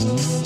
Ooh.